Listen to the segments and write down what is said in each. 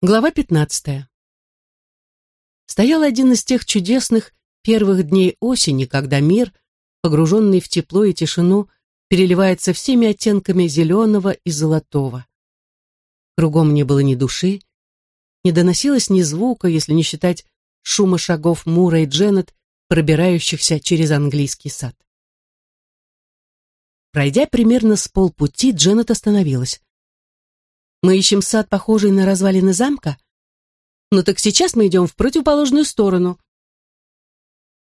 Глава 15. Стоял один из тех чудесных первых дней осени, когда мир, погруженный в тепло и тишину, переливается всеми оттенками зеленого и золотого. Кругом не было ни души, не доносилось ни звука, если не считать шума шагов Мура и Дженнет, пробирающихся через английский сад. Пройдя примерно с полпути, Дженнет остановилась. Мы ищем сад, похожий на развалины замка? Ну так сейчас мы идем в противоположную сторону.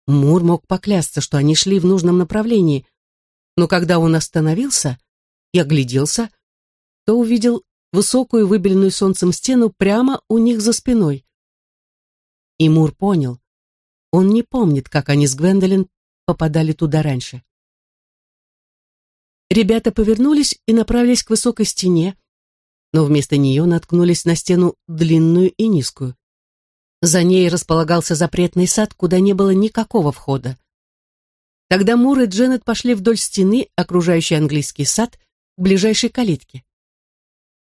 Мур мог поклясться, что они шли в нужном направлении, но когда он остановился и огляделся, то увидел высокую выбеленную солнцем стену прямо у них за спиной. И Мур понял, он не помнит, как они с Гвендолин попадали туда раньше. Ребята повернулись и направились к высокой стене, но вместо нее наткнулись на стену длинную и низкую. За ней располагался запретный сад, куда не было никакого входа. Тогда Мур и Дженнет пошли вдоль стены, окружающей английский сад, к ближайшей калитке.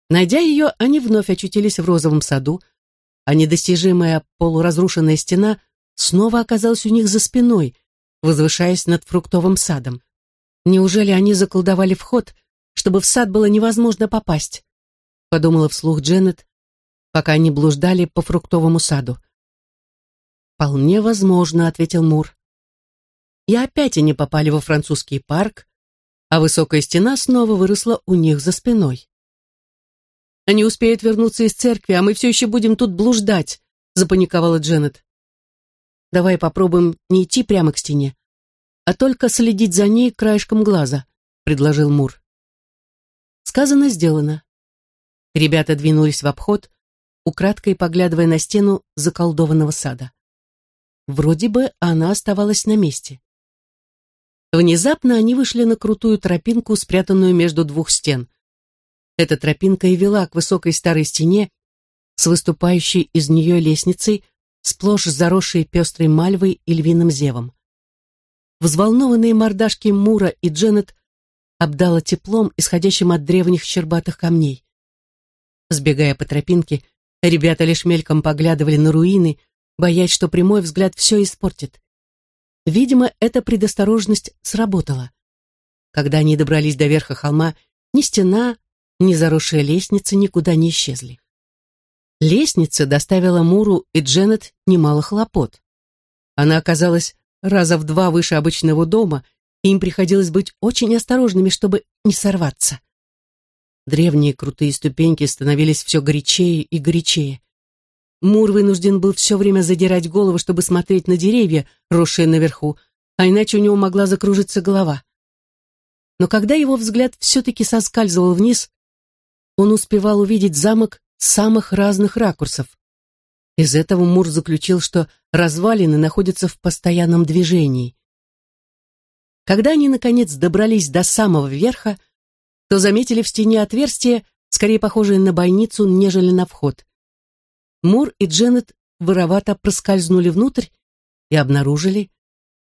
Найдя ее, они вновь очутились в розовом саду, а недостижимая полуразрушенная стена снова оказалась у них за спиной, возвышаясь над фруктовым садом. Неужели они заколдовали вход, чтобы в сад было невозможно попасть? Подумала вслух Дженнет, пока они блуждали по фруктовому саду. «Вполне возможно», — ответил Мур. И опять они попали во французский парк, а высокая стена снова выросла у них за спиной. «Они успеют вернуться из церкви, а мы все еще будем тут блуждать», — запаниковала Дженнет. «Давай попробуем не идти прямо к стене, а только следить за ней краешком глаза», — предложил Мур. Сказано, сделано. Ребята двинулись в обход, украдкой поглядывая на стену заколдованного сада. Вроде бы она оставалась на месте. Внезапно они вышли на крутую тропинку, спрятанную между двух стен. Эта тропинка и вела к высокой старой стене с выступающей из нее лестницей, сплошь заросшей пестрой мальвой и львиным зевом. Взволнованные мордашки Мура и Дженнет обдало теплом, исходящим от древних щербатых камней. Сбегая по тропинке, ребята лишь мельком поглядывали на руины, боясь, что прямой взгляд все испортит. Видимо, эта предосторожность сработала. Когда они добрались до верха холма, ни стена, ни заросшая лестница никуда не исчезли. Лестница доставила Муру и Дженнет немало хлопот. Она оказалась раза в два выше обычного дома, и им приходилось быть очень осторожными, чтобы не сорваться. Древние крутые ступеньки становились все горячее и горячее. Мур вынужден был все время задирать голову, чтобы смотреть на деревья, росшие наверху, а иначе у него могла закружиться голова. Но когда его взгляд все-таки соскальзывал вниз, он успевал увидеть замок самых разных ракурсов. Из этого Мур заключил, что развалины находятся в постоянном движении. Когда они, наконец, добрались до самого верха, то заметили в стене отверстие, скорее похожее на бойницу, нежели на вход. Мур и Дженнет воровато проскользнули внутрь и обнаружили,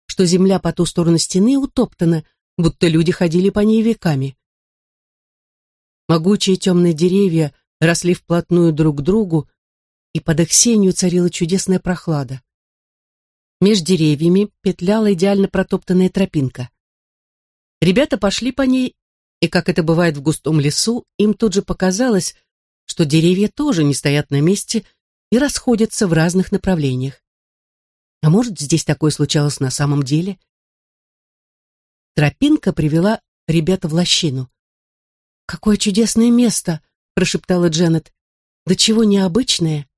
что земля по ту сторону стены утоптана, будто люди ходили по ней веками. Могучие темные деревья росли вплотную друг к другу, и под их сенью царила чудесная прохлада. Меж деревьями петляла идеально протоптанная тропинка. Ребята пошли по ней и, как это бывает в густом лесу, им тут же показалось, что деревья тоже не стоят на месте и расходятся в разных направлениях. А может, здесь такое случалось на самом деле? Тропинка привела ребята в лощину. «Какое чудесное место!» — прошептала Дженнет. «Да чего необычное!»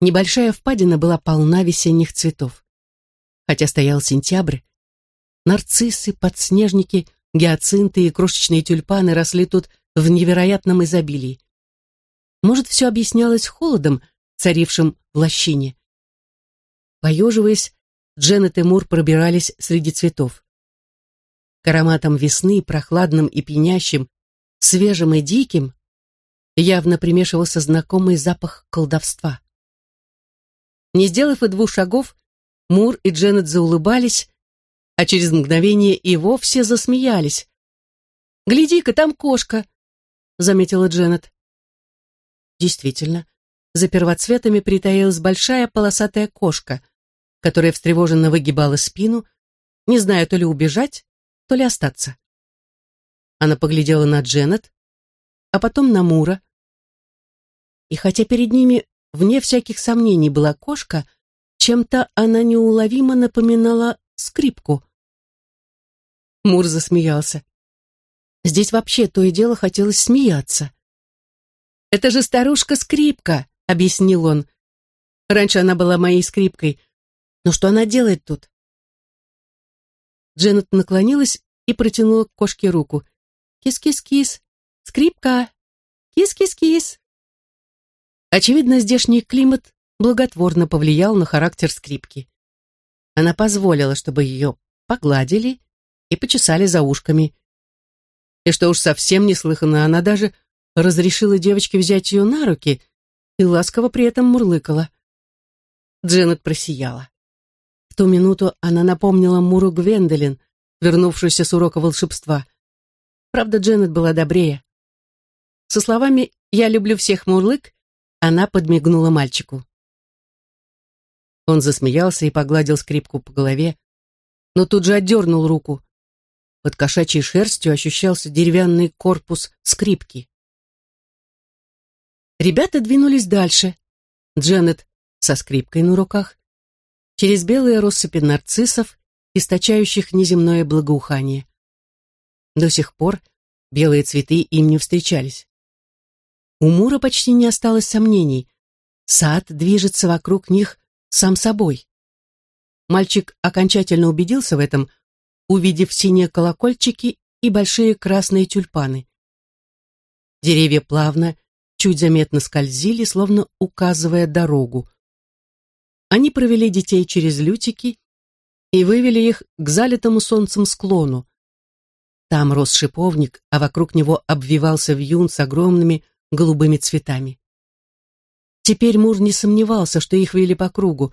Небольшая впадина была полна весенних цветов. Хотя стоял сентябрь, нарциссы, подснежники — Гиацинты и крошечные тюльпаны росли тут в невероятном изобилии. Может, все объяснялось холодом, царившим в лощине. Поеживаясь, Дженнет и Мур пробирались среди цветов. К ароматам весны, прохладным и пьянящим, свежим и диким, явно примешивался знакомый запах колдовства. Не сделав и двух шагов, Мур и Дженнет заулыбались, а через мгновение и вовсе засмеялись. «Гляди-ка, там кошка!» — заметила Дженнет. Действительно, за первоцветами притаилась большая полосатая кошка, которая встревоженно выгибала спину, не зная то ли убежать, то ли остаться. Она поглядела на Дженнет, а потом на Мура. И хотя перед ними, вне всяких сомнений, была кошка, чем-то она неуловимо напоминала скрипку. Мур засмеялся. Здесь вообще то и дело хотелось смеяться. «Это же старушка-скрипка», — объяснил он. «Раньше она была моей скрипкой. Но что она делает тут?» Дженнет наклонилась и протянула к кошке руку. «Кис-кис-кис! Скрипка! Кис-кис-кис!» Очевидно, здешний климат благотворно повлиял на характер скрипки. Она позволила, чтобы ее погладили и почесали за ушками. И что уж совсем неслыханно, она даже разрешила девочке взять ее на руки и ласково при этом мурлыкала. Дженнет просияла. В ту минуту она напомнила Муру Гвендолин, вернувшуюся с урока волшебства. Правда, Дженнет была добрее. Со словами «Я люблю всех мурлык» она подмигнула мальчику. Он засмеялся и погладил скрипку по голове, но тут же отдернул руку. Под кошачьей шерстью ощущался деревянный корпус скрипки. Ребята двинулись дальше. Дженнет со скрипкой на руках, через белые россыпи нарциссов, источающих неземное благоухание. До сих пор белые цветы им не встречались. У Мура почти не осталось сомнений. Сад движется вокруг них сам собой. Мальчик окончательно убедился в этом, увидев синие колокольчики и большие красные тюльпаны. Деревья плавно, чуть заметно скользили, словно указывая дорогу. Они провели детей через лютики и вывели их к залитому солнцем склону. Там рос шиповник, а вокруг него обвивался вьюн с огромными голубыми цветами. Теперь Мур не сомневался, что их вели по кругу,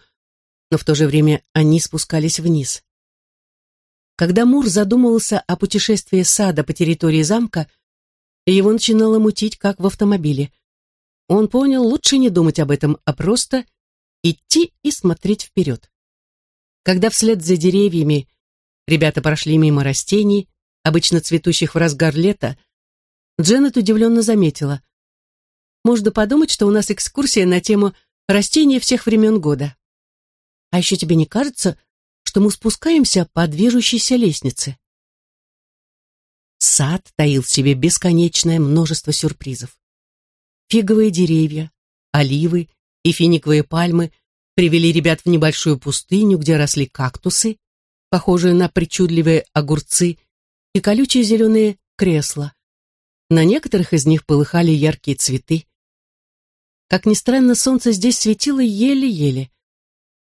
но в то же время они спускались вниз. Когда Мур задумывался о путешествии сада по территории замка, его начинало мутить, как в автомобиле. Он понял, лучше не думать об этом, а просто идти и смотреть вперед. Когда вслед за деревьями ребята прошли мимо растений, обычно цветущих в разгар лета, Дженнет удивленно заметила. «Можно подумать, что у нас экскурсия на тему растения всех времен года. А еще тебе не кажется, что мы спускаемся по движущейся лестнице?» Сад таил в себе бесконечное множество сюрпризов фиговые деревья, оливы и финиковые пальмы привели ребят в небольшую пустыню, где росли кактусы, похожие на причудливые огурцы, и колючие зеленые кресла. На некоторых из них полыхали яркие цветы. Как ни странно, солнце здесь светило еле-еле.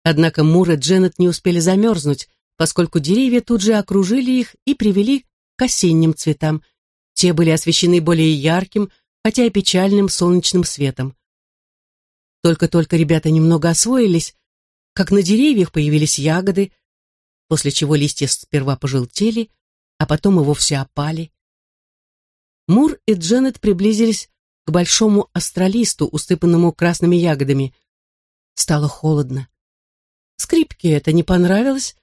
Однако Мур и Дженнет не успели замерзнуть, поскольку деревья тут же окружили их и привели к осенним цветам. Те были освещены более ярким, хотя и печальным солнечным светом. Только-только ребята немного освоились, как на деревьях появились ягоды, после чего листья сперва пожелтели, а потом и вовсе опали. Мур и Дженнет приблизились к большому астролисту, усыпанному красными ягодами. Стало холодно. Скрипке это не понравилось.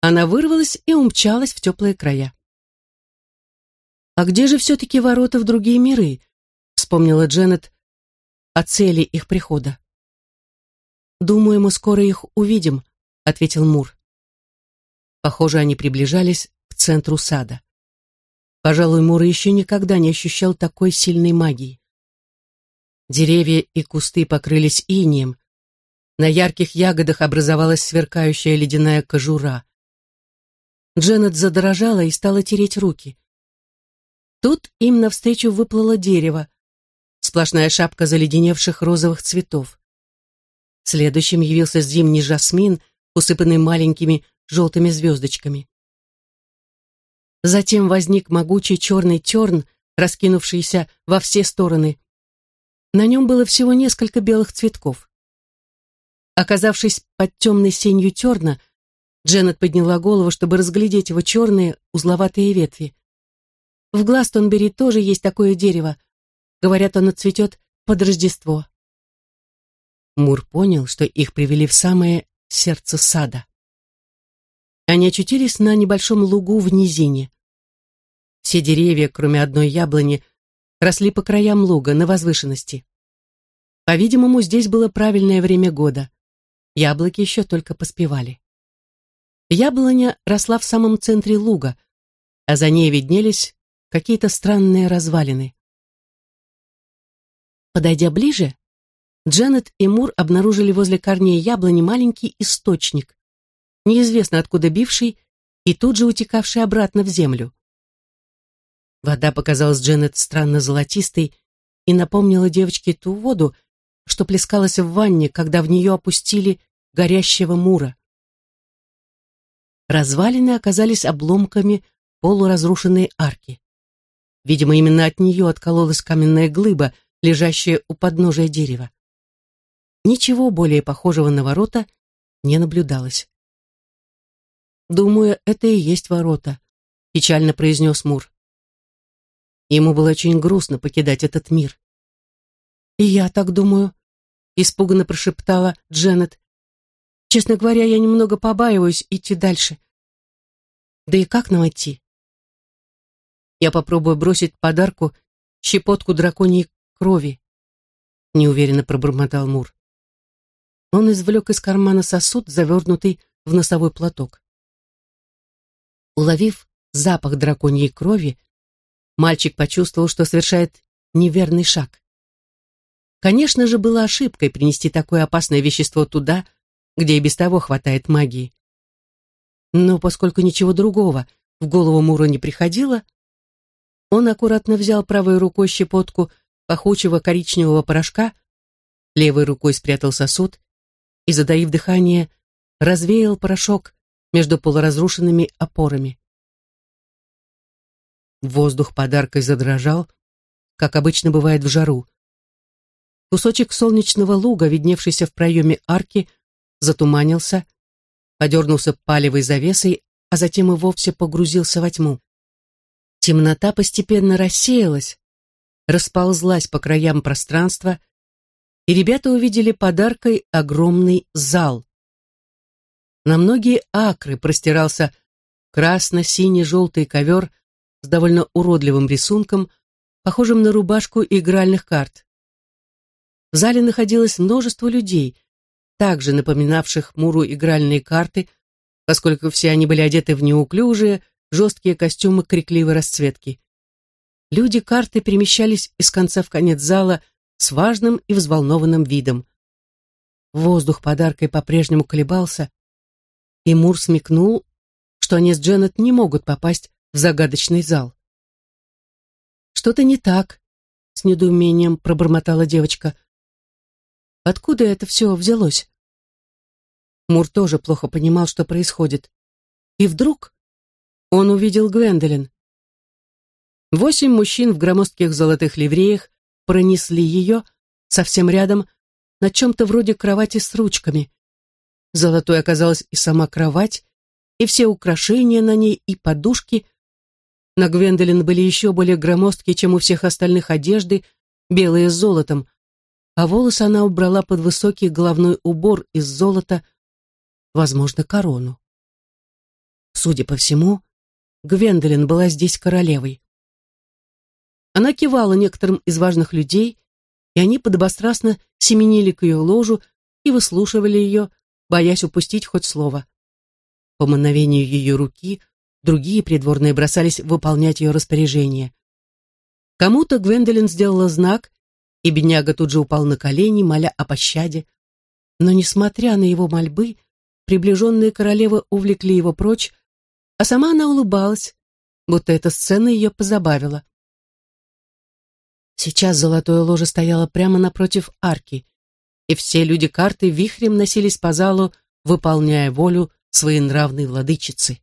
Она вырвалась и умчалась в теплые края. А где же все-таки ворота в другие миры? вспомнила Дженнет о цели их прихода. «Думаю, мы скоро их увидим», — ответил Мур. Похоже, они приближались к центру сада. Пожалуй, Мур еще никогда не ощущал такой сильной магии. Деревья и кусты покрылись инием. На ярких ягодах образовалась сверкающая ледяная кожура. Дженнет задрожала и стала тереть руки. Тут им навстречу выплыло дерево, сплошная шапка заледеневших розовых цветов. Следующим явился зимний жасмин, усыпанный маленькими желтыми звездочками. Затем возник могучий черный терн, раскинувшийся во все стороны. На нем было всего несколько белых цветков. Оказавшись под темной сенью терна, Дженнет подняла голову, чтобы разглядеть его черные узловатые ветви. В Гластонбери тоже есть такое дерево, Говорят, он отцветет под Рождество. Мур понял, что их привели в самое сердце сада. Они очутились на небольшом лугу в низине. Все деревья, кроме одной яблони, росли по краям луга на возвышенности. По-видимому, здесь было правильное время года. Яблоки еще только поспевали. Яблоня росла в самом центре луга, а за ней виднелись какие-то странные развалины. Подойдя ближе, Дженнет и Мур обнаружили возле корней яблони маленький источник, неизвестно откуда бивший и тут же утекавший обратно в землю. Вода показалась Дженнет странно золотистой и напомнила девочке ту воду, что плескалась в ванне, когда в нее опустили горящего Мура. Развалины оказались обломками полуразрушенной арки. Видимо, именно от нее откололась каменная глыба, лежащая у подножия дерева. Ничего более похожего на ворота не наблюдалось. «Думаю, это и есть ворота», — печально произнес Мур. Ему было очень грустно покидать этот мир. «И я так думаю», — испуганно прошептала Дженнет. «Честно говоря, я немного побаиваюсь идти дальше. Да и как нам идти?» «Я попробую бросить подарку щепотку драконьей крови», — неуверенно пробормотал Мур. Он извлек из кармана сосуд, завернутый в носовой платок. Уловив запах драконьей крови, мальчик почувствовал, что совершает неверный шаг. Конечно же, было ошибкой принести такое опасное вещество туда, где и без того хватает магии. Но поскольку ничего другого в голову Мура не приходило, он аккуратно взял правой рукой щепотку пахучего коричневого порошка, левой рукой спрятал сосуд и, задаив дыхание, развеял порошок между полуразрушенными опорами. Воздух подаркой задрожал, как обычно бывает в жару. Кусочек солнечного луга, видневшийся в проеме арки, затуманился, подернулся палевой завесой, а затем и вовсе погрузился во тьму. Темнота постепенно рассеялась, расползлась по краям пространства, и ребята увидели подаркой огромный зал. На многие акры простирался красно-синий-желтый ковер с довольно уродливым рисунком, похожим на рубашку игральных карт. В зале находилось множество людей, также напоминавших Муру игральные карты, поскольку все они были одеты в неуклюжие, жесткие костюмы крикливой расцветки. Люди-карты перемещались из конца в конец зала с важным и взволнованным видом. Воздух подаркой по-прежнему колебался, и Мур смекнул, что они с Дженнет не могут попасть в загадочный зал. «Что-то не так», — с недоумением пробормотала девочка. «Откуда это все взялось?» Мур тоже плохо понимал, что происходит. И вдруг он увидел Гвендолин. Восемь мужчин в громоздких золотых ливреях пронесли ее совсем рядом на чем-то вроде кровати с ручками. Золотой оказалась и сама кровать, и все украшения на ней, и подушки. На Гвендолин были еще более громоздкие, чем у всех остальных одежды, белые с золотом, а волосы она убрала под высокий головной убор из золота, возможно, корону. Судя по всему, Гвендолин была здесь королевой. Она кивала некоторым из важных людей, и они подобострастно семенили к ее ложу и выслушивали ее, боясь упустить хоть слово. По мановению ее руки другие придворные бросались выполнять ее распоряжение. Кому-то Гвендолин сделала знак, и бедняга тут же упал на колени, моля о пощаде. Но, несмотря на его мольбы, приближенные королевы увлекли его прочь, а сама она улыбалась, будто эта сцена ее позабавила. Сейчас золотое ложе стояло прямо напротив арки, и все люди карты вихрем носились по залу, выполняя волю своей нравной владычицы.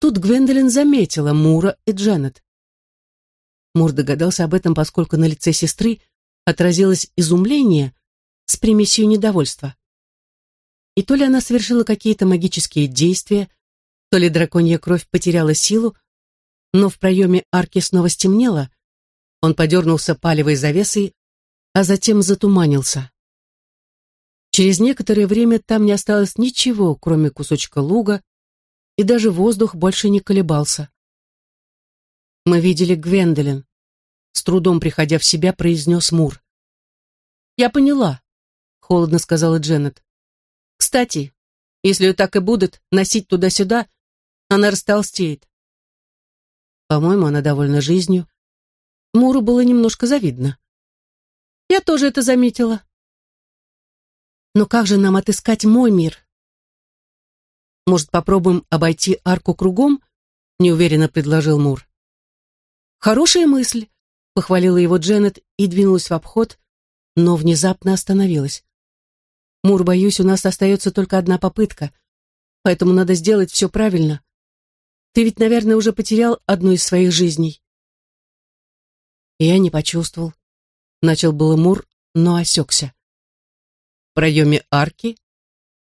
Тут Гвендолин заметила Мура и Дженнет. Мур догадался об этом, поскольку на лице сестры отразилось изумление с примесью недовольства. И то ли она совершила какие-то магические действия, то ли драконья кровь потеряла силу, но в проеме арки снова стемнело, он подернулся палевой завесой, а затем затуманился. Через некоторое время там не осталось ничего, кроме кусочка луга, и даже воздух больше не колебался. «Мы видели Гвендолин», — с трудом приходя в себя, произнес Мур. «Я поняла», — холодно сказала Дженнет. «Кстати, если ее так и будут носить туда-сюда, она растолстеет». По-моему, она довольна жизнью. Муру было немножко завидно. «Я тоже это заметила», но как же нам отыскать мой мир? Может, попробуем обойти арку кругом? Неуверенно предложил Мур. Хорошая мысль, похвалила его Дженнет и двинулась в обход, но внезапно остановилась. Мур, боюсь, у нас остается только одна попытка, поэтому надо сделать все правильно. Ты ведь, наверное, уже потерял одну из своих жизней. Я не почувствовал. Начал было Мур, но осекся. В проеме арки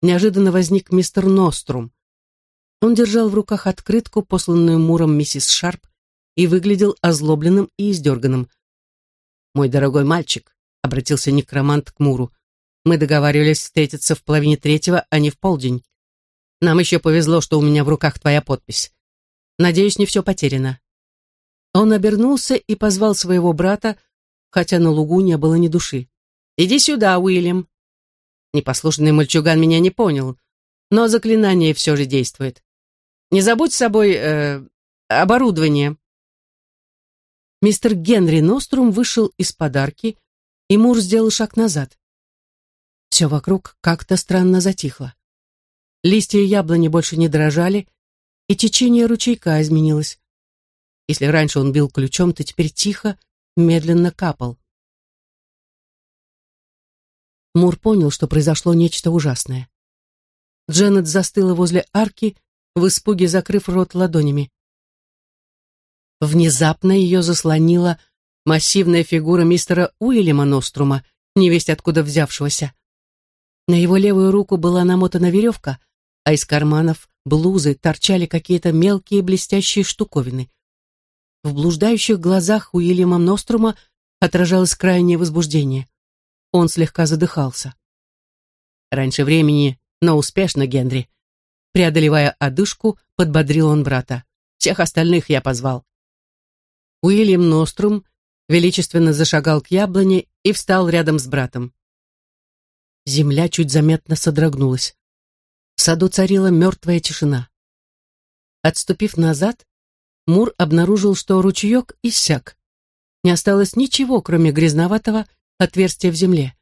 неожиданно возник мистер Нострум. Он держал в руках открытку, посланную Муром миссис Шарп, и выглядел озлобленным и издерганным. «Мой дорогой мальчик», — обратился некромант к Муру, «мы договаривались встретиться в половине третьего, а не в полдень. Нам еще повезло, что у меня в руках твоя подпись. Надеюсь, не все потеряно». Он обернулся и позвал своего брата, хотя на лугу не было ни души. «Иди сюда, Уильям», Непослушный мальчуган меня не понял, но заклинание все же действует. Не забудь с собой э, оборудование. Мистер Генри Нострум вышел из подарки, и Мур сделал шаг назад. Все вокруг как-то странно затихло. Листья яблони больше не дрожали, и течение ручейка изменилось. Если раньше он бил ключом, то теперь тихо, медленно капал. Мур понял, что произошло нечто ужасное. Дженнет застыла возле арки, в испуге закрыв рот ладонями. Внезапно ее заслонила массивная фигура мистера Уильяма Нострума, невесть откуда взявшегося. На его левую руку была намотана веревка, а из карманов блузы торчали какие-то мелкие блестящие штуковины. В блуждающих глазах Уильяма Нострума отражалось крайнее возбуждение. Он слегка задыхался. Раньше времени, но успешно, Генри. Преодолевая одышку, подбодрил он брата. Всех остальных я позвал. Уильям Нострум величественно зашагал к яблоне и встал рядом с братом. Земля чуть заметно содрогнулась. В саду царила мертвая тишина. Отступив назад, Мур обнаружил, что ручеек иссяк. Не осталось ничего, кроме грязноватого отверстие в земле.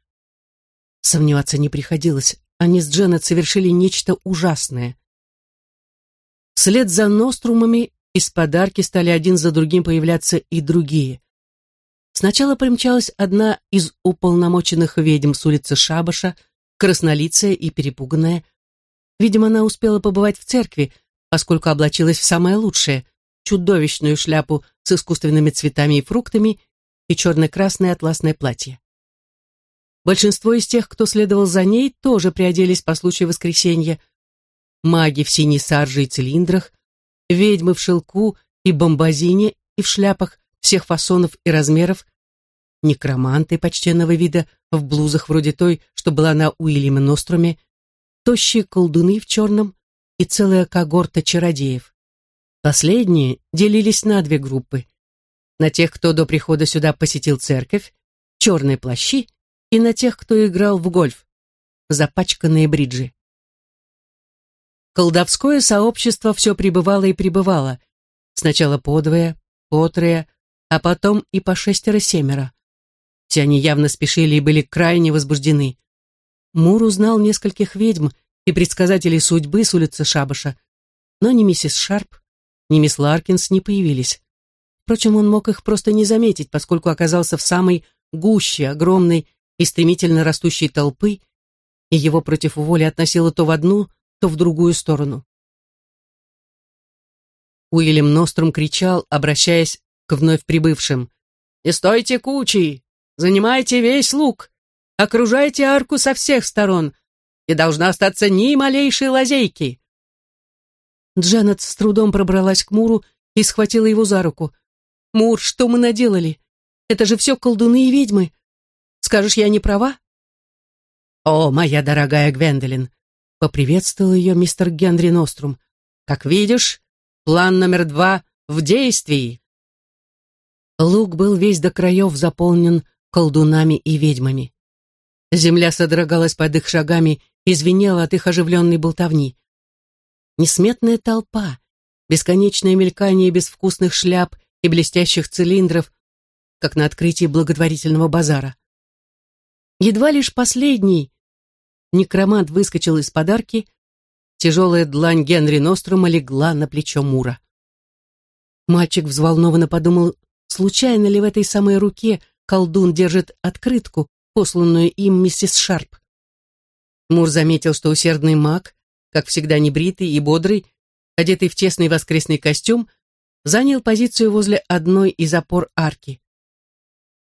Сомневаться не приходилось. Они с Дженнет совершили нечто ужасное. Вслед за нострумами из подарки стали один за другим появляться и другие. Сначала примчалась одна из уполномоченных ведьм с улицы Шабаша, краснолицая и перепуганная. Видимо, она успела побывать в церкви, поскольку облачилась в самое лучшее — чудовищную шляпу с искусственными цветами и фруктами и черно-красное атласное платье. Большинство из тех, кто следовал за ней, тоже приоделись по случаю воскресенья. Маги в синей сарже и цилиндрах, ведьмы в шелку и бомбазине и в шляпах всех фасонов и размеров, некроманты почтенного вида в блузах вроде той, что была на Уильяме Ноструме, тощие колдуны в черном и целая когорта чародеев. Последние делились на две группы. На тех, кто до прихода сюда посетил церковь, черные плащи и на тех, кто играл в гольф, запачканные бриджи. Колдовское сообщество все пребывало и пребывало, сначала подвое, потрое, а потом и по шестеро-семеро. Все они явно спешили и были крайне возбуждены. Мур узнал нескольких ведьм и предсказателей судьбы с улицы Шабаша, но ни миссис Шарп, ни мисс Ларкинс не появились. Впрочем, он мог их просто не заметить, поскольку оказался в самой гуще огромной и стремительно растущей толпы, и его против воли относило то в одну, то в другую сторону. Уильям Ностром кричал, обращаясь к вновь прибывшим. «Не стойте кучей! Занимайте весь луг! Окружайте арку со всех сторон! И должна остаться ни малейшей лазейки!» Джанет с трудом пробралась к Муру и схватила его за руку. «Мур, что мы наделали? Это же все колдуны и ведьмы! Скажешь, я не права?» «О, моя дорогая Гвендолин!» — поприветствовал ее мистер Генри Нострум. «Как видишь, план номер два в действии!» Луг был весь до краев заполнен колдунами и ведьмами. Земля содрогалась под их шагами и звенела от их оживленной болтовни. Несметная толпа, бесконечное мелькание безвкусных шляп и блестящих цилиндров, как на открытии благотворительного базара. Едва лишь последний некромант выскочил из подарки, тяжелая длань Генри Нострума легла на плечо Мура. Мальчик взволнованно подумал, случайно ли в этой самой руке колдун держит открытку, посланную им миссис Шарп. Мур заметил, что усердный маг, как всегда небритый и бодрый, одетый в тесный воскресный костюм, занял позицию возле одной из опор арки.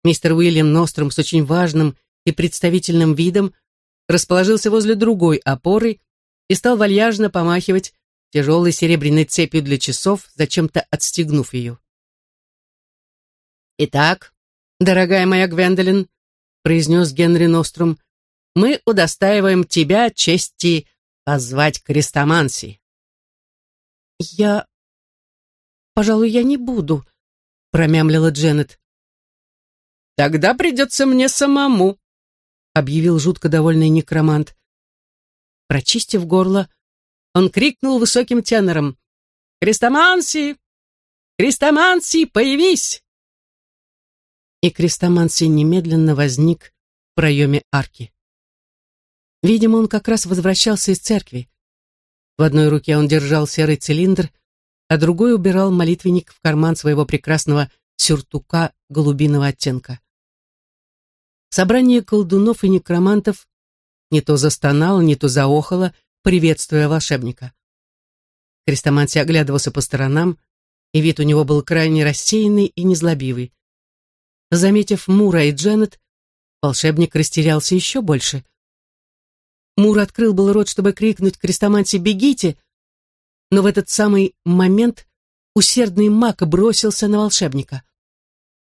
Мистер Уильям Ностром с очень важным и представительным видом расположился возле другой опоры и стал вальяжно помахивать тяжелой серебряной цепью для часов, зачем-то отстегнув ее. «Итак, дорогая моя Гвендолин», — произнес Генри Ностром, — «мы удостаиваем тебя чести позвать Крестоманси». «Я... пожалуй, я не буду», — промямлила Дженнет. «Тогда придется мне самому», — объявил жутко довольный некромант. Прочистив горло, он крикнул высоким тенором. «Крестоманси! Крестоманси, появись!» И Крестоманси немедленно возник в проеме арки. Видимо, он как раз возвращался из церкви. В одной руке он держал серый цилиндр, а другой убирал молитвенник в карман своего прекрасного сюртука голубиного оттенка. Собрание колдунов и некромантов не то застонало, не то заохало, приветствуя волшебника. Крестоманси оглядывался по сторонам, и вид у него был крайне рассеянный и незлобивый. Заметив Мура и Дженнет, волшебник растерялся еще больше. Мур открыл был рот, чтобы крикнуть крестоманси «Бегите!», но в этот самый момент усердный маг бросился на волшебника.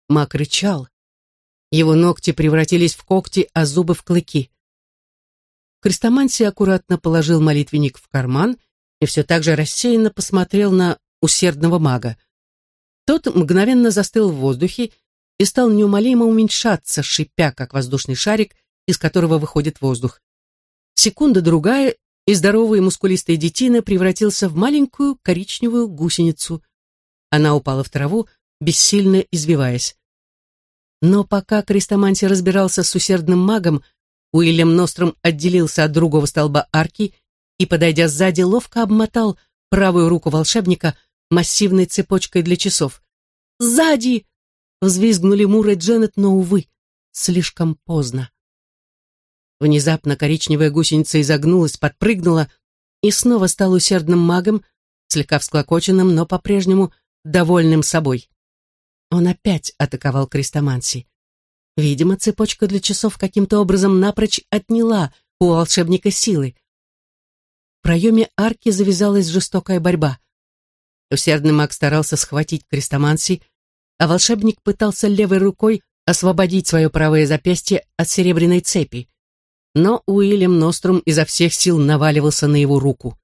Маг рычал, его ногти превратились в когти, а зубы в клыки. Христомансий аккуратно положил молитвенник в карман и все так же рассеянно посмотрел на усердного мага. Тот мгновенно застыл в воздухе и стал неумолимо уменьшаться, шипя, как воздушный шарик, из которого выходит воздух. Секунда-другая, и здоровый мускулистый детина превратился в маленькую коричневую гусеницу. Она упала в траву, бессильно извиваясь. Но пока Крестоманти разбирался с усердным магом, Уильям Ностром отделился от другого столба арки и, подойдя сзади, ловко обмотал правую руку волшебника массивной цепочкой для часов. «Сзади!» — взвизгнули Мур и Дженнет, но, увы, слишком поздно. Внезапно коричневая гусеница изогнулась, подпрыгнула и снова стал усердным магом, слегка всклокоченным, но по-прежнему довольным собой. Он опять атаковал Крестоманси. Видимо, цепочка для часов каким-то образом напрочь отняла у волшебника силы. В проеме арки завязалась жестокая борьба. Усердный маг старался схватить Крестоманси, а волшебник пытался левой рукой освободить свое правое запястье от серебряной цепи. Но Уильям Нострум изо всех сил наваливался на его руку.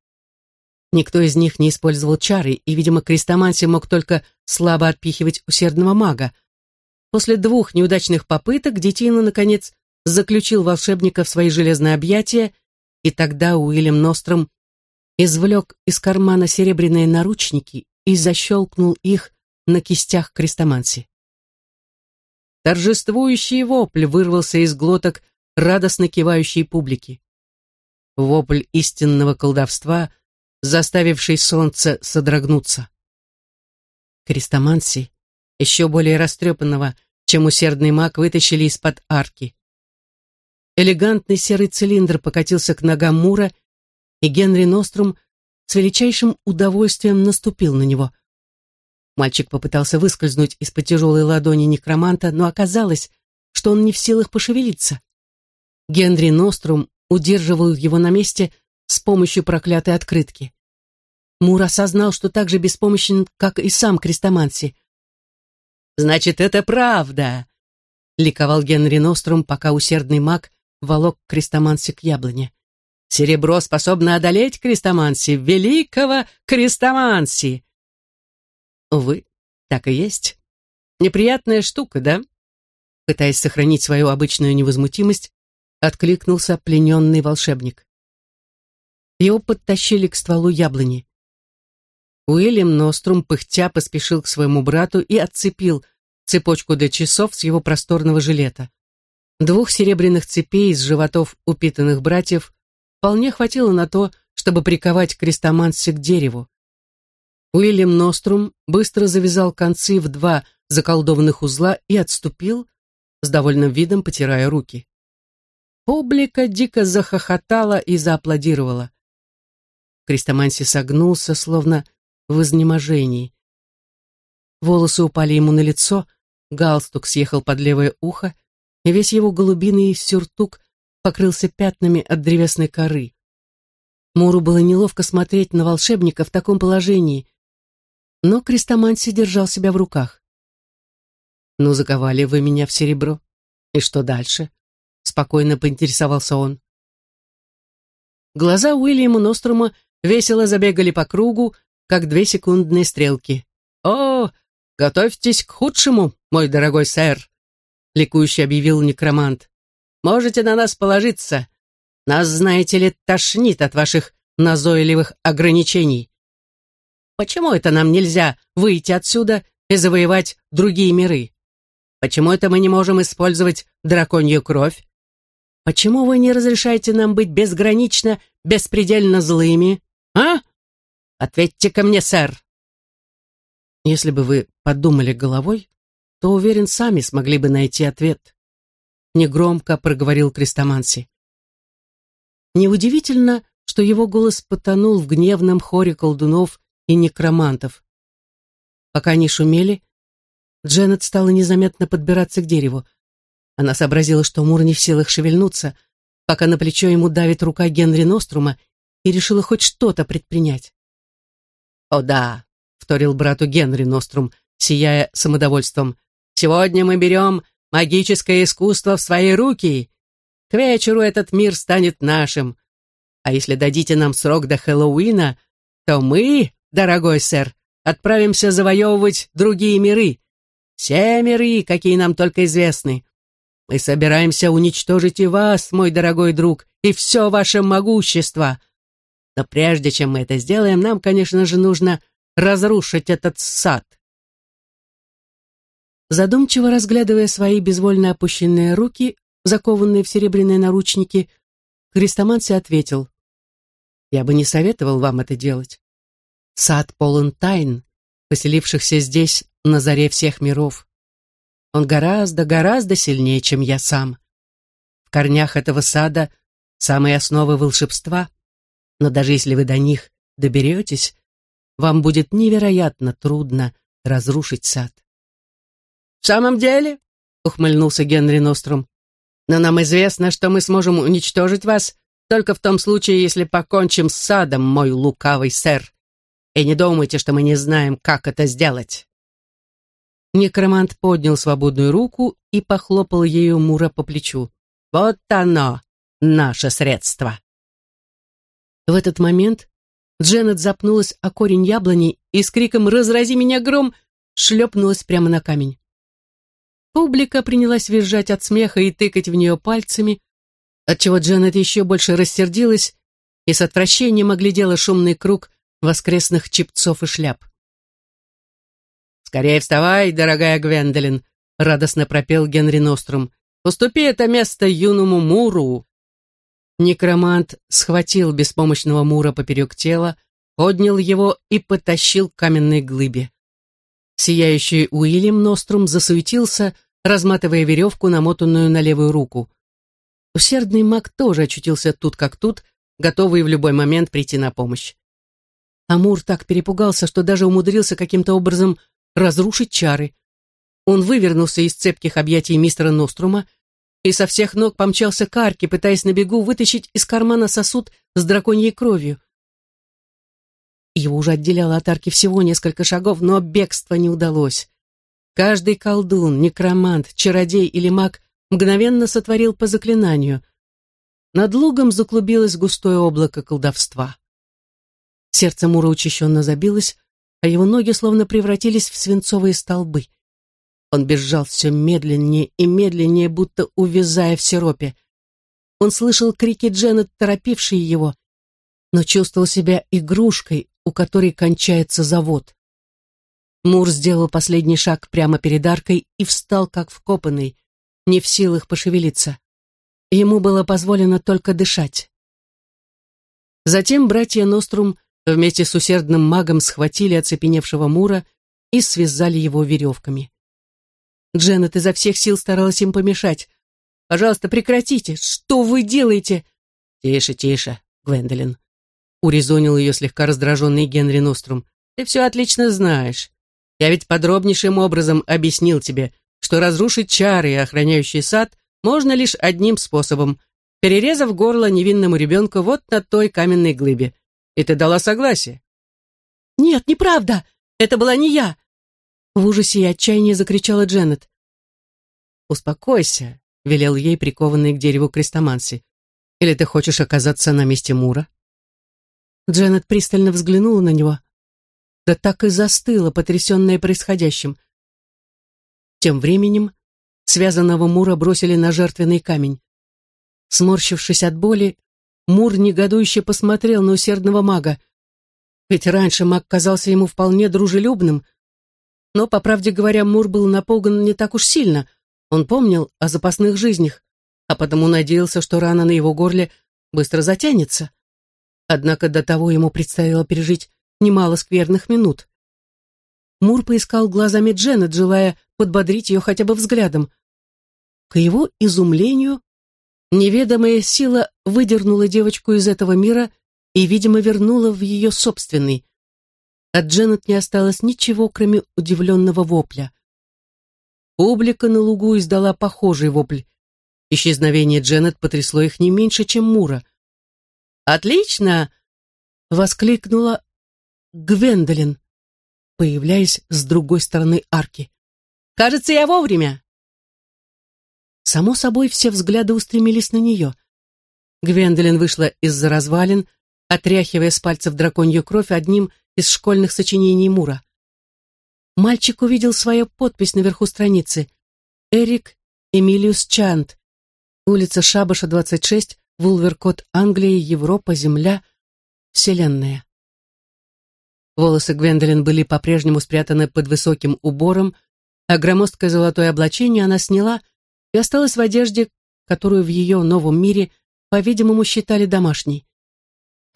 Никто из них не использовал чары, и, видимо, Крестоманси мог только слабо отпихивать усердного мага. После двух неудачных попыток детина, наконец, заключил волшебника в свои железные объятия, и тогда Уильям Ностром извлек из кармана серебряные наручники и защелкнул их на кистях Крестоманси. Торжествующий вопль вырвался из глоток радостно кивающей публики. Вопль истинного колдовства — заставивший солнце содрогнуться. Крестоманси, еще более растрепанного, чем усердный маг, вытащили из-под арки. Элегантный серый цилиндр покатился к ногам Мура, и Генри Нострум с величайшим удовольствием наступил на него. Мальчик попытался выскользнуть из-под тяжелой ладони некроманта, но оказалось, что он не в силах пошевелиться. Генри Нострум удерживал его на месте с помощью проклятой открытки. Мур осознал, что так же беспомощен, как и сам Крестоманси. «Значит, это правда!» — ликовал Генри Нострум, пока усердный маг волок крестоманси к яблоне. «Серебро способно одолеть крестоманси, великого крестоманси!» Увы, так и есть. Неприятная штука, да? Пытаясь сохранить свою обычную невозмутимость, откликнулся плененный волшебник. Его подтащили к стволу яблони. Уильям Нострум пыхтя поспешил к своему брату и отцепил цепочку для часов с его просторного жилета. Двух серебряных цепей из животов упитанных братьев вполне хватило на то, чтобы приковать крестоманси к дереву. Уильям Нострум быстро завязал концы в два заколдованных узла и отступил, с довольным видом потирая руки. Публика дико захохотала и зааплодировала. Крестоманси согнулся, словно в изнеможении. Волосы упали ему на лицо, галстук съехал под левое ухо, и весь его голубиный сюртук покрылся пятнами от древесной коры. Муру было неловко смотреть на волшебника в таком положении, но Крестоманси держал себя в руках. «Ну, заковали вы меня в серебро. И что дальше?» — спокойно поинтересовался он. Глаза Уильяма Нострума весело забегали по кругу, как две секундные стрелки. «О, готовьтесь к худшему, мой дорогой сэр!» — ликующе объявил некромант. «Можете на нас положиться. Нас, знаете ли, тошнит от ваших назойливых ограничений. Почему это нам нельзя выйти отсюда и завоевать другие миры? Почему это мы не можем использовать драконью кровь? Почему вы не разрешаете нам быть безгранично, беспредельно злыми? А? Ответьте ко мне, сэр. Если бы вы подумали головой, то, уверен, сами смогли бы найти ответ. Негромко проговорил Крестоманси. Неудивительно, что его голос потонул в гневном хоре колдунов и некромантов. Пока они шумели, Дженнет стала незаметно подбираться к дереву. Она сообразила, что Мур не в силах шевельнуться, пока на плечо ему давит рука Генри Нострума, и решила хоть что-то предпринять. «О да», — вторил брату Генри Нострум, сияя самодовольством, «сегодня мы берем магическое искусство в свои руки. К вечеру этот мир станет нашим. А если дадите нам срок до Хэллоуина, то мы, дорогой сэр, отправимся завоевывать другие миры, все миры, какие нам только известны. Мы собираемся уничтожить и вас, мой дорогой друг, и все ваше могущество. Но прежде чем мы это сделаем, нам, конечно же, нужно разрушить этот сад. Задумчиво разглядывая свои безвольно опущенные руки, закованные в серебряные наручники, Крестоманси ответил, «Я бы не советовал вам это делать. Сад полон тайн, поселившихся здесь на заре всех миров. Он гораздо, гораздо сильнее, чем я сам. В корнях этого сада самые основы волшебства, но даже если вы до них доберетесь, вам будет невероятно трудно разрушить сад. «В самом деле?» — ухмыльнулся Генри Ностром. «Но нам известно, что мы сможем уничтожить вас только в том случае, если покончим с садом, мой лукавый сэр. И не думайте, что мы не знаем, как это сделать». Некромант поднял свободную руку и похлопал ею Мура по плечу. «Вот оно, наше средство!» В этот момент Дженнет запнулась о корень яблони и с криком «Разрази меня, гром!» шлепнулась прямо на камень. Публика принялась визжать от смеха и тыкать в нее пальцами, отчего Дженнет еще больше рассердилась и с отвращением оглядела шумный круг воскресных чепцов и шляп. «Скорее вставай, дорогая Гвендолин!» — радостно пропел Генри Нострум. «Уступи это место юному Муру!» Некромант схватил беспомощного Мура поперек тела, поднял его и потащил к каменной глыбе. Сияющий Уильям Нострум засуетился, разматывая веревку, намотанную на левую руку. Усердный маг тоже очутился тут как тут, готовый в любой момент прийти на помощь. Амур так перепугался, что даже умудрился каким-то образом разрушить чары. Он вывернулся из цепких объятий мистера Нострума и со всех ног помчался к арке, пытаясь на бегу вытащить из кармана сосуд с драконьей кровью. Его уже отделяло от арки всего несколько шагов, но бегство не удалось. Каждый колдун, некромант, чародей или маг мгновенно сотворил по заклинанию. Над лугом заклубилось густое облако колдовства. Сердце Мура учащенно забилось, а его ноги словно превратились в свинцовые столбы. Он бежал все медленнее и медленнее, будто увязая в сиропе. Он слышал крики Дженнет, торопившие его, но чувствовал себя игрушкой, у которой кончается завод. Мур сделал последний шаг прямо перед аркой и встал как вкопанный, не в силах пошевелиться. Ему было позволено только дышать. Затем братья Нострум вместе с усердным магом схватили оцепеневшего Мура и связали его веревками. Дженнет изо всех сил старалась им помешать. «Пожалуйста, прекратите! Что вы делаете?» «Тише, тише, Гвендолин», — урезонил ее слегка раздраженный Генри Нострум. «Ты все отлично знаешь. Я ведь подробнейшим образом объяснил тебе, что разрушить чары, охраняющие сад, можно лишь одним способом, перерезав горло невинному ребенку вот на той каменной глыбе. И ты дала согласие. «Нет, неправда! Это была не я!» В ужасе и отчаянии закричала Дженнет. «Успокойся», — велел ей прикованный к дереву крестоманси. «Или ты хочешь оказаться на месте Мура?» Дженнет пристально взглянула на него. Да так и застыла, потрясенная происходящим. Тем временем связанного Мура бросили на жертвенный камень. Сморщившись от боли, Мур негодующе посмотрел на усердного мага. Ведь раньше маг казался ему вполне дружелюбным, но, по правде говоря, Мур был напуган не так уж сильно. Он помнил о запасных жизнях, а потому надеялся, что рана на его горле быстро затянется. Однако до того ему предстояло пережить немало скверных минут. Мур поискал глазами Дженнет, желая подбодрить ее хотя бы взглядом. К его изумлению Неведомая сила выдернула девочку из этого мира и, видимо, вернула в ее собственный. От Дженнет не осталось ничего, кроме удивленного вопля. Публика на лугу издала похожий вопль. Исчезновение Дженнет потрясло их не меньше, чем Мура. «Отлично!» — воскликнула Гвендолин, появляясь с другой стороны арки. «Кажется, я вовремя!» Само собой, все взгляды устремились на нее. Гвендолин вышла из-за развалин, отряхивая с пальцев драконью кровь одним из школьных сочинений Мура. Мальчик увидел свою подпись наверху страницы. Эрик Эмилиус Чант. Улица Шабаша, 26, Вулверкот, Англия, Европа, Земля, Вселенная. Волосы Гвендолин были по-прежнему спрятаны под высоким убором, а громоздкое золотое облачение она сняла — и осталась в одежде, которую в ее новом мире, по-видимому, считали домашней.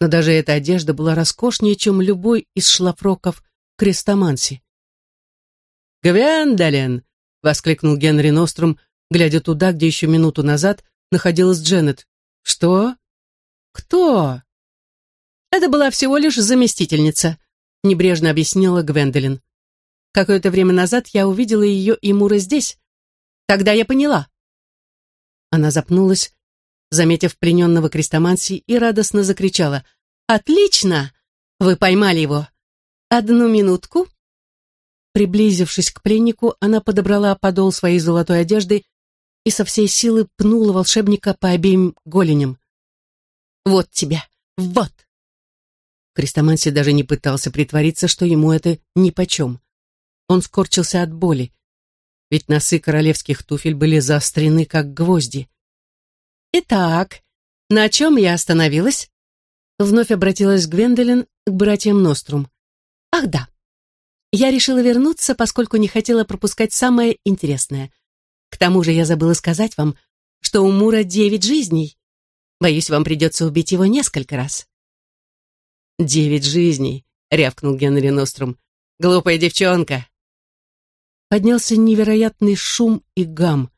Но даже эта одежда была роскошнее, чем любой из шлафроков крестоманси. «Гвендолин!» — воскликнул Генри Ностром, глядя туда, где еще минуту назад находилась Дженнет. «Что? Кто?» «Это была всего лишь заместительница», — небрежно объяснила Гвендолин. «Какое-то время назад я увидела ее и Мура здесь. Тогда я поняла. Она запнулась, заметив плененного крестоманси, и радостно закричала. «Отлично! Вы поймали его! Одну минутку!» Приблизившись к пленнику, она подобрала подол своей золотой одежды и со всей силы пнула волшебника по обеим голеням. «Вот тебя! Вот!» Крестоманси даже не пытался притвориться, что ему это нипочем. Он скорчился от боли ведь носы королевских туфель были заострены, как гвозди. «Итак, на чем я остановилась?» Вновь обратилась Гвендолин к братьям Нострум. «Ах да, я решила вернуться, поскольку не хотела пропускать самое интересное. К тому же я забыла сказать вам, что у Мура девять жизней. Боюсь, вам придется убить его несколько раз». «Девять жизней», — рявкнул Генри Нострум. «Глупая девчонка, поднялся невероятный шум и гам.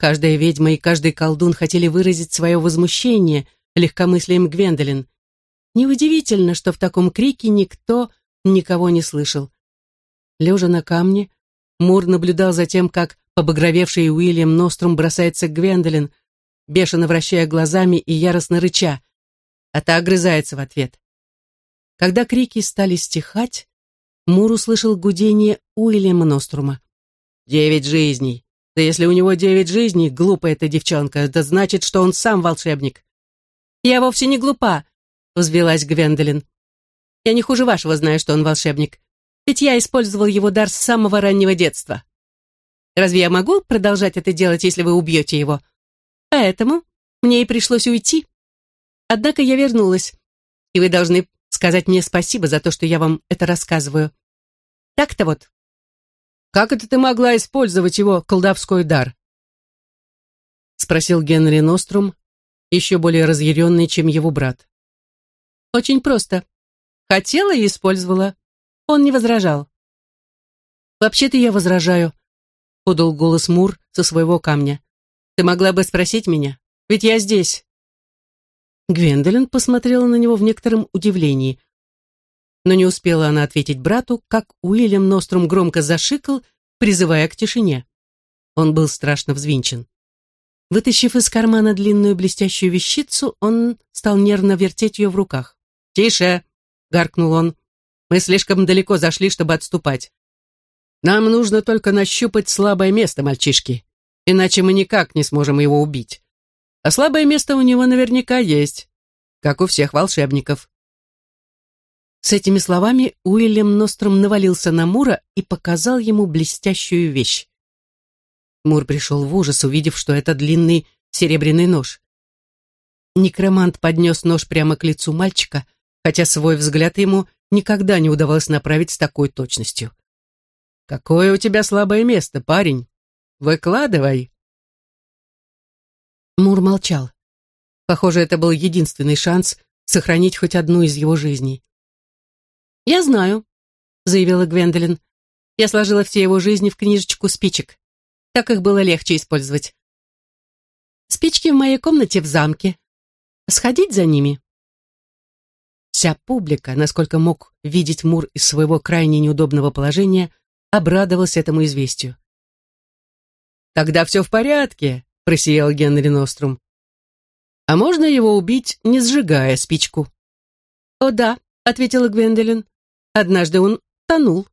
Каждая ведьма и каждый колдун хотели выразить свое возмущение легкомыслием Гвендолин. Неудивительно, что в таком крике никто никого не слышал. Лежа на камне, Мур наблюдал за тем, как побагровевший Уильям Нострум бросается к Гвендолин, бешено вращая глазами и яростно рыча, а та огрызается в ответ. Когда крики стали стихать, Мур услышал гудение Уильяма Нострума. Девять жизней. Да если у него девять жизней, глупая эта девчонка, это значит, что он сам волшебник. Я вовсе не глупа, взвелась Гвендолин. Я не хуже вашего знаю, что он волшебник. Ведь я использовал его дар с самого раннего детства. Разве я могу продолжать это делать, если вы убьете его? Поэтому мне и пришлось уйти. Однако я вернулась, и вы должны сказать мне спасибо за то, что я вам это рассказываю. Так-то вот. Как это ты могла использовать его колдовской дар? Спросил Генри Нострум, еще более разъяренный, чем его брат. Очень просто. Хотела и использовала. Он не возражал. «Вообще-то я возражаю», — подал голос Мур со своего камня. «Ты могла бы спросить меня, ведь я здесь». Гвендолин посмотрела на него в некотором удивлении. Но не успела она ответить брату, как Уильям Нострум громко зашикал, призывая к тишине. Он был страшно взвинчен. Вытащив из кармана длинную блестящую вещицу, он стал нервно вертеть ее в руках. «Тише!» — гаркнул он. Мы слишком далеко зашли, чтобы отступать. Нам нужно только нащупать слабое место мальчишки, иначе мы никак не сможем его убить. А слабое место у него наверняка есть, как у всех волшебников. С этими словами Уильям Ностром навалился на Мура и показал ему блестящую вещь. Мур пришел в ужас, увидев, что это длинный серебряный нож. Некромант поднес нож прямо к лицу мальчика, хотя свой взгляд ему никогда не удавалось направить с такой точностью. «Какое у тебя слабое место, парень? Выкладывай!» Мур молчал. Похоже, это был единственный шанс сохранить хоть одну из его жизней. «Я знаю», — заявила Гвендолин. «Я сложила все его жизни в книжечку спичек. Так их было легче использовать. Спички в моей комнате в замке. Сходить за ними?» Вся публика, насколько мог видеть Мур из своего крайне неудобного положения, обрадовалась этому известию. «Тогда все в порядке», — просиял Генри Нострум. «А можно его убить, не сжигая спичку?» «О да», — ответила Гвендолин. «Однажды он тонул».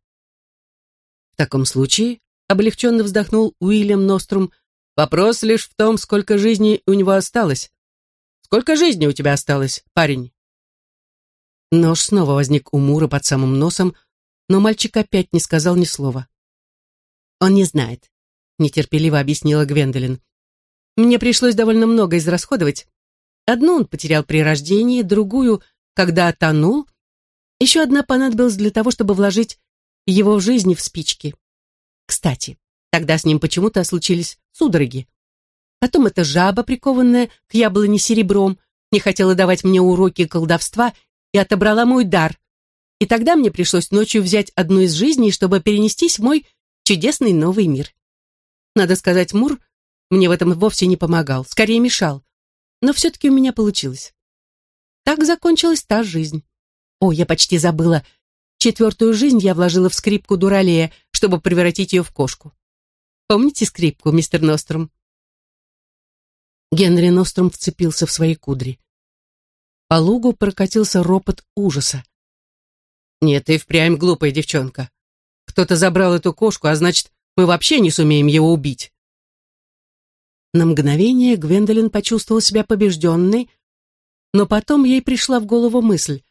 «В таком случае», — облегченно вздохнул Уильям Нострум, «вопрос лишь в том, сколько жизней у него осталось. Сколько жизней у тебя осталось, парень?» Нож снова возник у Мура под самым носом, но мальчик опять не сказал ни слова. «Он не знает», — нетерпеливо объяснила Гвендолин. «Мне пришлось довольно много израсходовать. Одну он потерял при рождении, другую, когда тонул. Еще одна понадобилась для того, чтобы вложить его в жизнь в спички. Кстати, тогда с ним почему-то случились судороги. Потом эта жаба, прикованная к яблоне серебром, не хотела давать мне уроки колдовства и отобрала мой дар. И тогда мне пришлось ночью взять одну из жизней, чтобы перенестись в мой чудесный новый мир. Надо сказать, Мур мне в этом вовсе не помогал, скорее мешал. Но все-таки у меня получилось. Так закончилась та жизнь. О, я почти забыла. Четвертую жизнь я вложила в скрипку Дуралея, чтобы превратить ее в кошку. Помните скрипку, мистер Ностром? Генри Ностром вцепился в свои кудри. По лугу прокатился ропот ужаса. «Нет, ты впрямь глупая девчонка. Кто-то забрал эту кошку, а значит, мы вообще не сумеем его убить». На мгновение Гвендолин почувствовала себя побежденной, но потом ей пришла в голову мысль.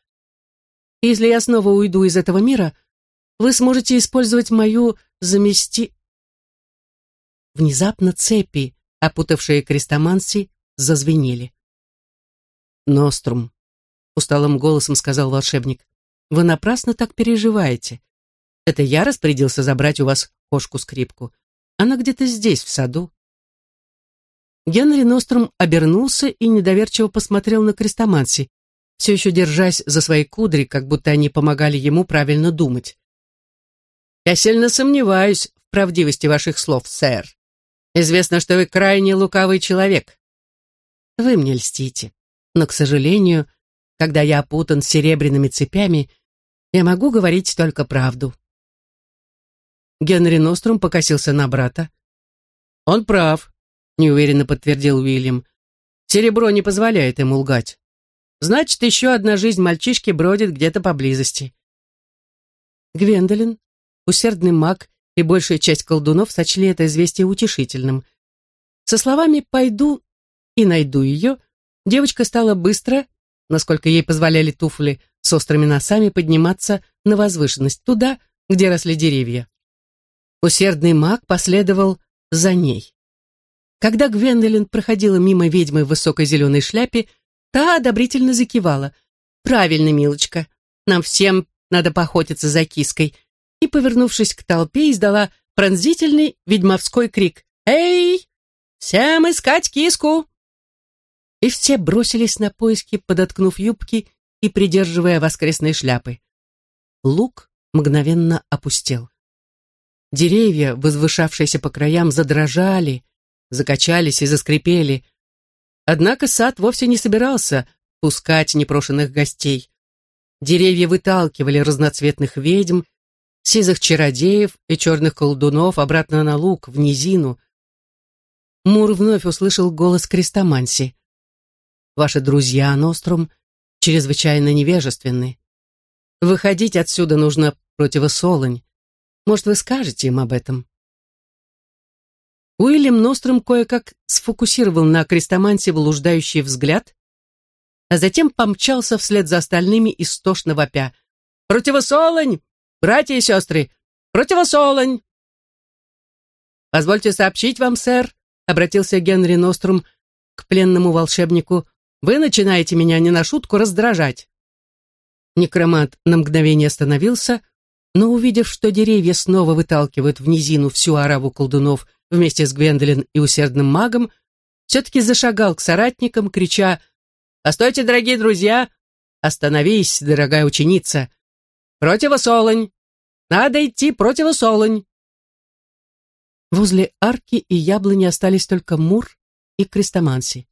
«Если я снова уйду из этого мира, вы сможете использовать мою замести...» Внезапно цепи, опутавшие крестоманси, зазвенели. «Нострум», — усталым голосом сказал волшебник, — «вы напрасно так переживаете. Это я распорядился забрать у вас кошку-скрипку. Она где-то здесь, в саду». Генри Нострум обернулся и недоверчиво посмотрел на крестоманси, все еще держась за свои кудри, как будто они помогали ему правильно думать. «Я сильно сомневаюсь в правдивости ваших слов, сэр. Известно, что вы крайне лукавый человек. Вы мне льстите. Но, к сожалению, когда я опутан серебряными цепями, я могу говорить только правду. Генри Нострум покосился на брата. «Он прав», — неуверенно подтвердил Уильям. «Серебро не позволяет ему лгать. Значит, еще одна жизнь мальчишки бродит где-то поблизости». Гвендолин, усердный маг и большая часть колдунов сочли это известие утешительным. Со словами «пойду и найду ее», девочка стала быстро, насколько ей позволяли туфли с острыми носами, подниматься на возвышенность, туда, где росли деревья. Усердный маг последовал за ней. Когда Гвендолин проходила мимо ведьмы в высокой зеленой шляпе, та одобрительно закивала. «Правильно, милочка, нам всем надо поохотиться за киской», и, повернувшись к толпе, издала пронзительный ведьмовской крик. «Эй, всем искать киску!» И все бросились на поиски, подоткнув юбки и придерживая воскресные шляпы. Лук мгновенно опустел. Деревья, возвышавшиеся по краям, задрожали, закачались и заскрипели. Однако сад вовсе не собирался пускать непрошенных гостей. Деревья выталкивали разноцветных ведьм, сизых чародеев и черных колдунов обратно на луг, в низину. Мур вновь услышал голос Крестоманси. «Ваши друзья, Нострум, чрезвычайно невежественны. Выходить отсюда нужно противосолонь. Может, вы скажете им об этом?» Уильям Ностром кое-как сфокусировал на крестомансе блуждающий взгляд, а затем помчался вслед за остальными истошно вопя. «Противосолонь! Братья и сестры! Противосолонь!» «Позвольте сообщить вам, сэр», — обратился Генри Нострум к пленному волшебнику, «вы начинаете меня не на шутку раздражать». Некромант на мгновение остановился, но, увидев, что деревья снова выталкивают в низину всю ораву колдунов вместе с Гвендолин и усердным магом, все-таки зашагал к соратникам, крича «Постойте, дорогие друзья! Остановись, дорогая ученица! Противосолонь! Надо идти противосолонь!» Возле арки и яблони остались только Мур и Крестоманси.